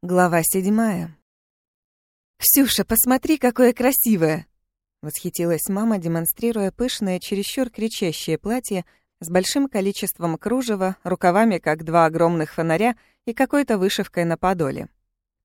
Глава седьмая. «Ксюша, посмотри, какое красивое!» Восхитилась мама, демонстрируя пышное, чересчур кричащее платье с большим количеством кружева, рукавами, как два огромных фонаря, и какой-то вышивкой на подоле.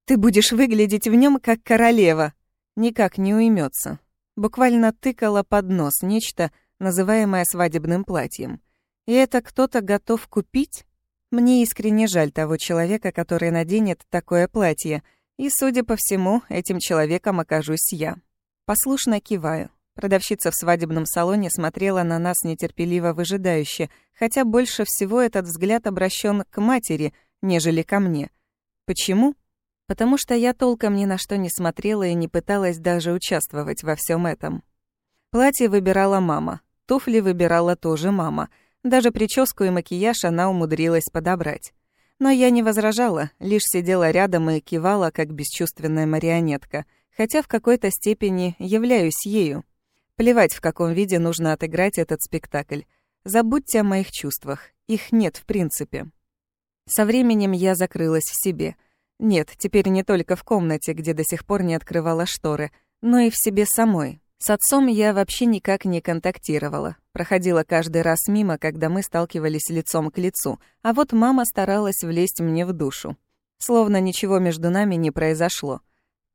«Ты будешь выглядеть в нем как королева!» Никак не уймется. Буквально тыкала под нос нечто, называемое свадебным платьем. И это кто-то готов купить? Мне искренне жаль того человека, который наденет такое платье, и, судя по всему, этим человеком окажусь я. Послушно киваю. Продавщица в свадебном салоне смотрела на нас нетерпеливо выжидающе, хотя больше всего этот взгляд обращен к матери, нежели ко мне. Почему? Потому что я толком ни на что не смотрела и не пыталась даже участвовать во всем этом. Платье выбирала мама, туфли выбирала тоже мама — даже прическу и макияж она умудрилась подобрать. Но я не возражала, лишь сидела рядом и кивала, как бесчувственная марионетка, хотя в какой-то степени являюсь ею. Плевать, в каком виде нужно отыграть этот спектакль. Забудьте о моих чувствах, их нет в принципе. Со временем я закрылась в себе. Нет, теперь не только в комнате, где до сих пор не открывала шторы, но и в себе самой. С отцом я вообще никак не контактировала. Проходила каждый раз мимо, когда мы сталкивались лицом к лицу, а вот мама старалась влезть мне в душу. Словно ничего между нами не произошло.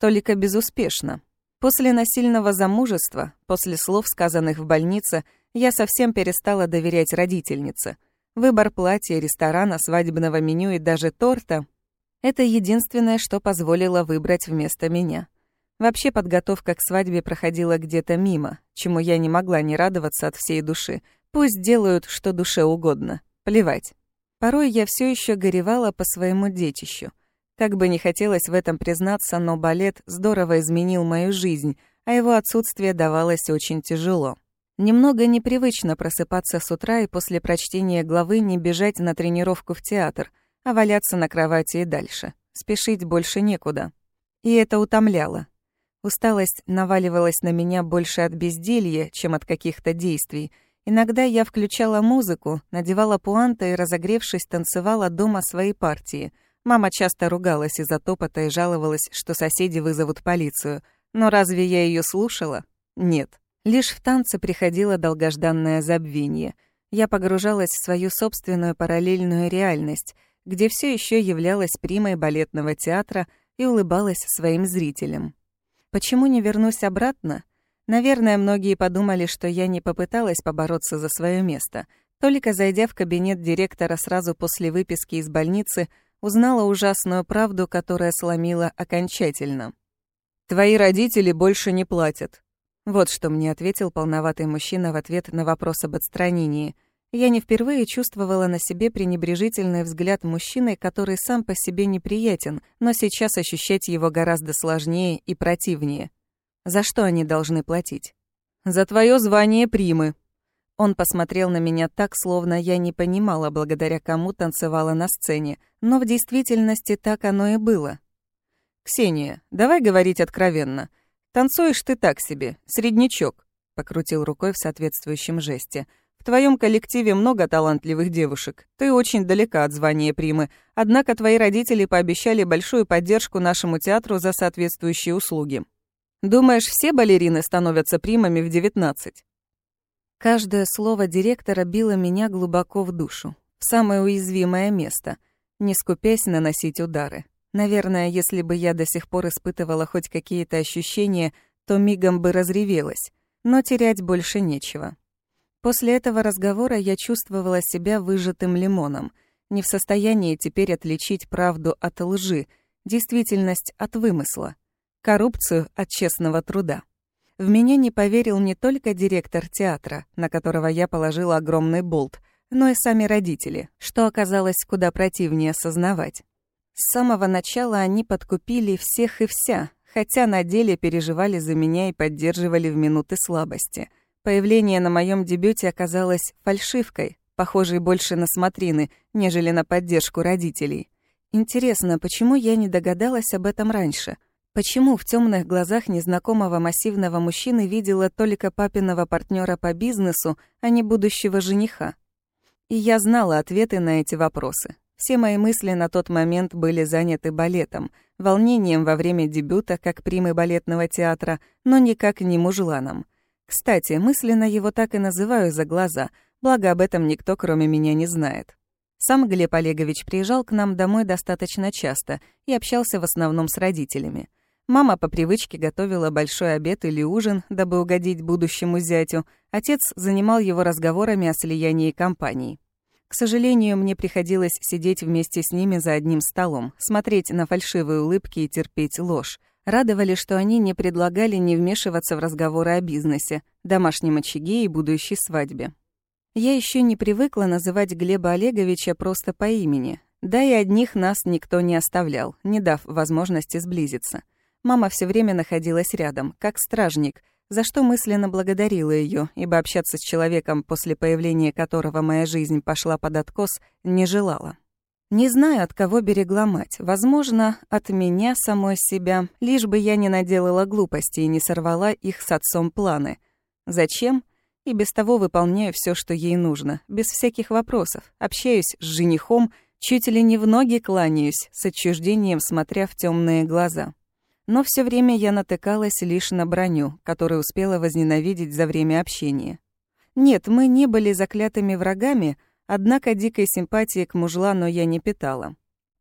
Только безуспешно. После насильного замужества, после слов, сказанных в больнице, я совсем перестала доверять родительнице. Выбор платья, ресторана, свадебного меню и даже торта — это единственное, что позволило выбрать вместо меня. Вообще подготовка к свадьбе проходила где-то мимо, чему я не могла не радоваться от всей души. Пусть делают, что душе угодно. Плевать. Порой я все еще горевала по своему детищу. Как бы не хотелось в этом признаться, но балет здорово изменил мою жизнь, а его отсутствие давалось очень тяжело. Немного непривычно просыпаться с утра и после прочтения главы не бежать на тренировку в театр, а валяться на кровати и дальше. Спешить больше некуда. И это утомляло. Усталость наваливалась на меня больше от безделья, чем от каких-то действий. Иногда я включала музыку, надевала пуанты и, разогревшись, танцевала дома свои партии. Мама часто ругалась из-за топота и жаловалась, что соседи вызовут полицию. Но разве я ее слушала? Нет. Лишь в танце приходило долгожданное забвение. Я погружалась в свою собственную параллельную реальность, где все еще являлась примой балетного театра и улыбалась своим зрителям. Почему не вернусь обратно? Наверное, многие подумали, что я не попыталась побороться за свое место. Только зайдя в кабинет директора сразу после выписки из больницы, узнала ужасную правду, которая сломила окончательно. «Твои родители больше не платят». Вот что мне ответил полноватый мужчина в ответ на вопрос об отстранении – я не впервые чувствовала на себе пренебрежительный взгляд мужчины, который сам по себе неприятен, но сейчас ощущать его гораздо сложнее и противнее. За что они должны платить? За твое звание примы. Он посмотрел на меня так, словно я не понимала, благодаря кому танцевала на сцене, но в действительности так оно и было. «Ксения, давай говорить откровенно. Танцуешь ты так себе, среднячок», — покрутил рукой в соответствующем жесте — твоем коллективе много талантливых девушек. Ты очень далека от звания примы. Однако твои родители пообещали большую поддержку нашему театру за соответствующие услуги. Думаешь, все балерины становятся примами в 19? Каждое слово директора било меня глубоко в душу, в самое уязвимое место, не скупясь наносить удары. Наверное, если бы я до сих пор испытывала хоть какие-то ощущения, то мигом бы разревелась, но терять больше нечего. После этого разговора я чувствовала себя выжатым лимоном, не в состоянии теперь отличить правду от лжи, действительность от вымысла, коррупцию от честного труда. В меня не поверил не только директор театра, на которого я положила огромный болт, но и сами родители, что оказалось куда противнее осознавать. С самого начала они подкупили всех и вся, хотя на деле переживали за меня и поддерживали в минуты слабости — Появление на моем дебюте оказалось фальшивкой, похожей больше на смотрины, нежели на поддержку родителей. Интересно, почему я не догадалась об этом раньше? Почему в темных глазах незнакомого массивного мужчины видела только папиного партнера по бизнесу, а не будущего жениха? И я знала ответы на эти вопросы. Все мои мысли на тот момент были заняты балетом, волнением во время дебюта как примы балетного театра, но никак не мужланом. Кстати, мысленно его так и называю за глаза, благо об этом никто кроме меня не знает. Сам Глеб Олегович приезжал к нам домой достаточно часто и общался в основном с родителями. Мама по привычке готовила большой обед или ужин, дабы угодить будущему зятю. Отец занимал его разговорами о слиянии компаний. К сожалению, мне приходилось сидеть вместе с ними за одним столом, смотреть на фальшивые улыбки и терпеть ложь. Радовали, что они не предлагали не вмешиваться в разговоры о бизнесе, домашнем очаге и будущей свадьбе. Я еще не привыкла называть Глеба Олеговича просто по имени. Да и одних нас никто не оставлял, не дав возможности сблизиться. Мама все время находилась рядом, как стражник — за что мысленно благодарила ее, ибо общаться с человеком, после появления которого моя жизнь пошла под откос, не желала. Не знаю, от кого берегла мать. Возможно, от меня самой себя, лишь бы я не наделала глупостей и не сорвала их с отцом планы. Зачем? И без того выполняю все, что ей нужно, без всяких вопросов. Общаюсь с женихом, чуть ли не в ноги кланяюсь, с отчуждением смотря в темные глаза. Но все время я натыкалась лишь на броню, которую успела возненавидеть за время общения. Нет, мы не были заклятыми врагами, однако дикой симпатии к мужлану я не питала.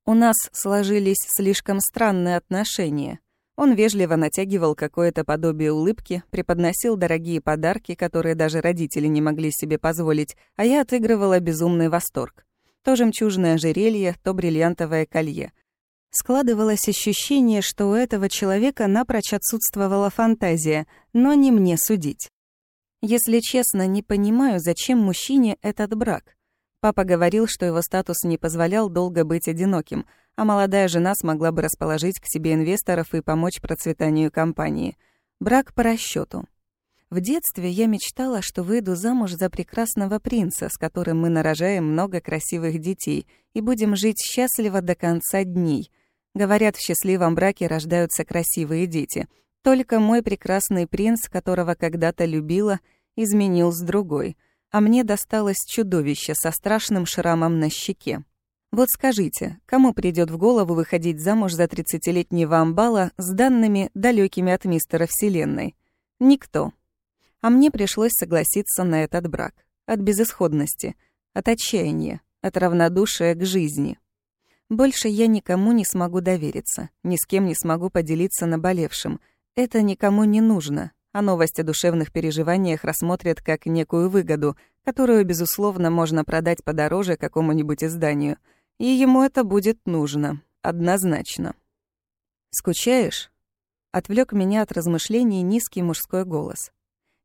У нас сложились слишком странные отношения. Он вежливо натягивал какое-то подобие улыбки, преподносил дорогие подарки, которые даже родители не могли себе позволить, а я отыгрывала безумный восторг. То жемчужное ожерелье, то бриллиантовое колье — Складывалось ощущение, что у этого человека напрочь отсутствовала фантазия, но не мне судить. Если честно, не понимаю, зачем мужчине этот брак. Папа говорил, что его статус не позволял долго быть одиноким, а молодая жена смогла бы расположить к себе инвесторов и помочь процветанию компании. Брак по расчету. В детстве я мечтала, что выйду замуж за прекрасного принца, с которым мы нарожаем много красивых детей, и будем жить счастливо до конца дней. Говорят, в счастливом браке рождаются красивые дети. Только мой прекрасный принц, которого когда-то любила, изменил с другой. А мне досталось чудовище со страшным шрамом на щеке. Вот скажите, кому придет в голову выходить замуж за 30-летнего амбала с данными, далекими от мистера Вселенной? Никто. А мне пришлось согласиться на этот брак. От безысходности, от отчаяния, от равнодушия к жизни. Больше я никому не смогу довериться, ни с кем не смогу поделиться наболевшим. Это никому не нужно, а новость о душевных переживаниях рассмотрят как некую выгоду, которую, безусловно, можно продать подороже какому-нибудь изданию. И ему это будет нужно, однозначно. «Скучаешь?» Отвлек меня от размышлений низкий мужской голос.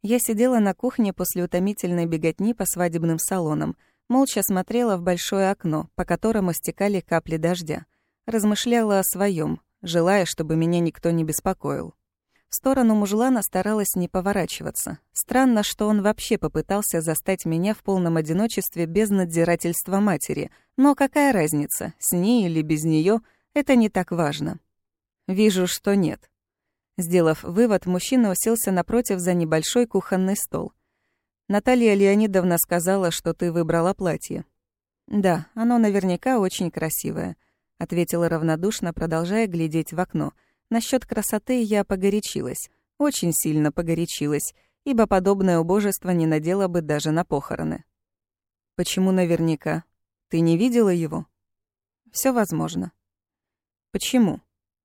Я сидела на кухне после утомительной беготни по свадебным салонам — Молча смотрела в большое окно, по которому стекали капли дождя. Размышляла о своем, желая, чтобы меня никто не беспокоил. В сторону мужлана старалась не поворачиваться. Странно, что он вообще попытался застать меня в полном одиночестве без надзирательства матери. Но какая разница, с ней или без нее, это не так важно. Вижу, что нет. Сделав вывод, мужчина уселся напротив за небольшой кухонный стол. Наталья Леонидовна сказала, что ты выбрала платье. Да, оно наверняка очень красивое, ответила равнодушно, продолжая глядеть в окно. Насчет красоты я погорячилась, очень сильно погорячилась, ибо подобное убожество не надела бы даже на похороны. Почему наверняка? Ты не видела его? Все возможно. Почему?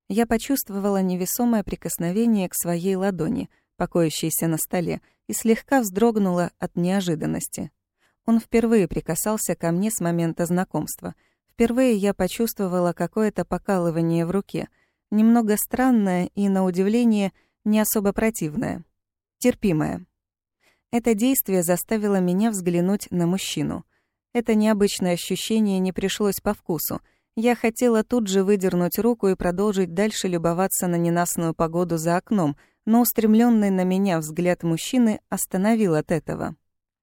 Я почувствовала невесомое прикосновение к своей ладони, покоящейся на столе, и слегка вздрогнула от неожиданности. Он впервые прикасался ко мне с момента знакомства. Впервые я почувствовала какое-то покалывание в руке, немного странное и, на удивление, не особо противное. Терпимое. Это действие заставило меня взглянуть на мужчину. Это необычное ощущение не пришлось по вкусу. Я хотела тут же выдернуть руку и продолжить дальше любоваться на ненастную погоду за окном, но устремленный на меня взгляд мужчины остановил от этого.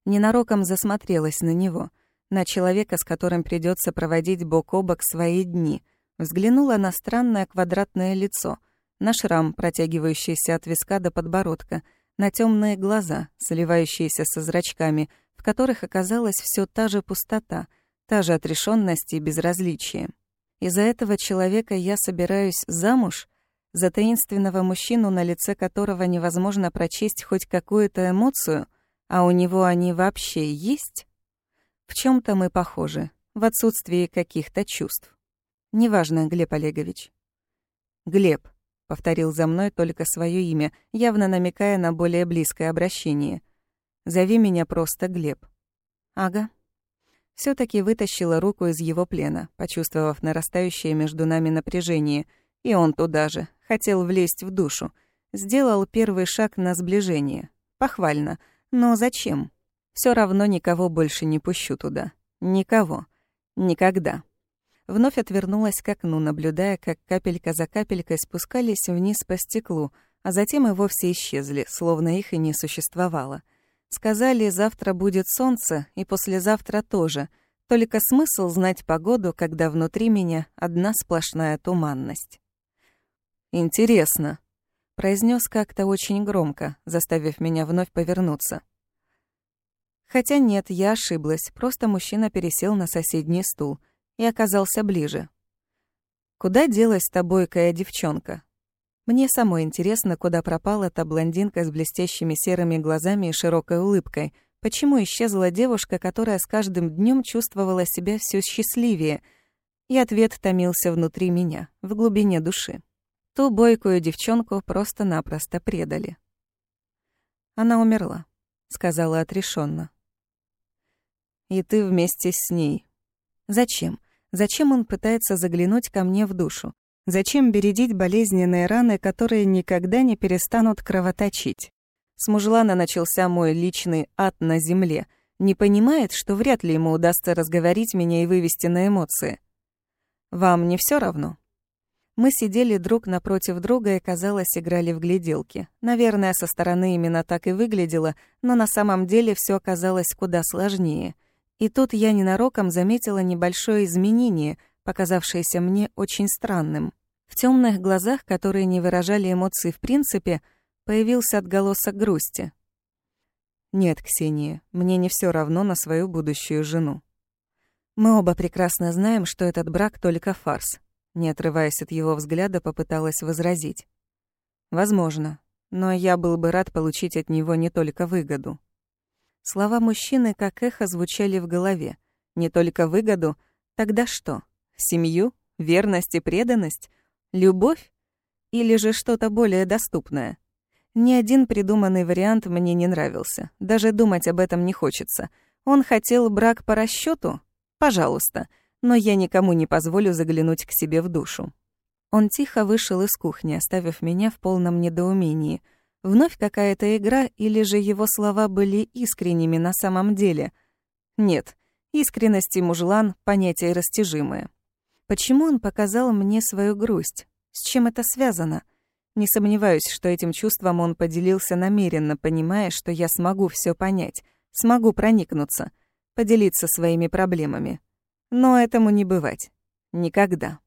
Ненароком засмотрелась на него, на человека, с которым придется проводить бок о бок свои дни. Взглянула на странное квадратное лицо, на шрам, протягивающийся от виска до подбородка, на темные глаза, сливающиеся со зрачками, в которых оказалась все та же пустота, Та же отрешенность и безразличие. Из-за этого человека я собираюсь замуж? За таинственного мужчину, на лице которого невозможно прочесть хоть какую-то эмоцию, а у него они вообще есть? В чем то мы похожи, в отсутствии каких-то чувств. Неважно, Глеб Олегович. Глеб, — повторил за мной только свое имя, явно намекая на более близкое обращение. «Зови меня просто Глеб». «Ага». все таки вытащила руку из его плена, почувствовав нарастающее между нами напряжение. И он туда же, хотел влезть в душу. Сделал первый шаг на сближение. Похвально. Но зачем? Все равно никого больше не пущу туда. Никого. Никогда вновь отвернулась к окну, наблюдая, как капелька за капелькой спускались вниз по стеклу, а затем и вовсе исчезли, словно их и не существовало. Сказали, завтра будет солнце, и послезавтра тоже. Только смысл знать погоду, когда внутри меня одна сплошная туманность. «Интересно», — произнес как-то очень громко, заставив меня вновь повернуться. Хотя нет, я ошиблась, просто мужчина пересел на соседний стул — и оказался ближе. «Куда делась та бойкая девчонка?» Мне самой интересно, куда пропала та блондинка с блестящими серыми глазами и широкой улыбкой. Почему исчезла девушка, которая с каждым днем чувствовала себя все счастливее? И ответ томился внутри меня, в глубине души. Ту бойкую девчонку просто-напросто предали. Она умерла, сказала отрешенно. И ты вместе с ней. Зачем? Зачем он пытается заглянуть ко мне в душу? Зачем бередить болезненные раны, которые никогда не перестанут кровоточить? С мужлана начался мой личный ад на земле. Не понимает, что вряд ли ему удастся разговорить меня и вывести на эмоции. Вам не все равно? Мы сидели друг напротив друга и, казалось, играли в гляделки. Наверное, со стороны именно так и выглядело, но на самом деле все оказалось куда сложнее — и тут я ненароком заметила небольшое изменение, показавшееся мне очень странным. В темных глазах, которые не выражали эмоций в принципе, появился отголосок грусти. «Нет, Ксения, мне не все равно на свою будущую жену. Мы оба прекрасно знаем, что этот брак только фарс», не отрываясь от его взгляда, попыталась возразить. «Возможно, но я был бы рад получить от него не только выгоду. Слова мужчины как эхо звучали в голове. Не только выгоду, тогда что? Семью? Верность и преданность? Любовь? Или же что-то более доступное? Ни один придуманный вариант мне не нравился. Даже думать об этом не хочется. Он хотел брак по расчету? Пожалуйста. Но я никому не позволю заглянуть к себе в душу. Он тихо вышел из кухни, оставив меня в полном недоумении — Вновь какая-то игра, или же его слова были искренними на самом деле? Нет, искренность и мужлан — понятия растяжимые. Почему он показал мне свою грусть? С чем это связано? Не сомневаюсь, что этим чувством он поделился намеренно, понимая, что я смогу все понять, смогу проникнуться, поделиться своими проблемами. Но этому не бывать. Никогда.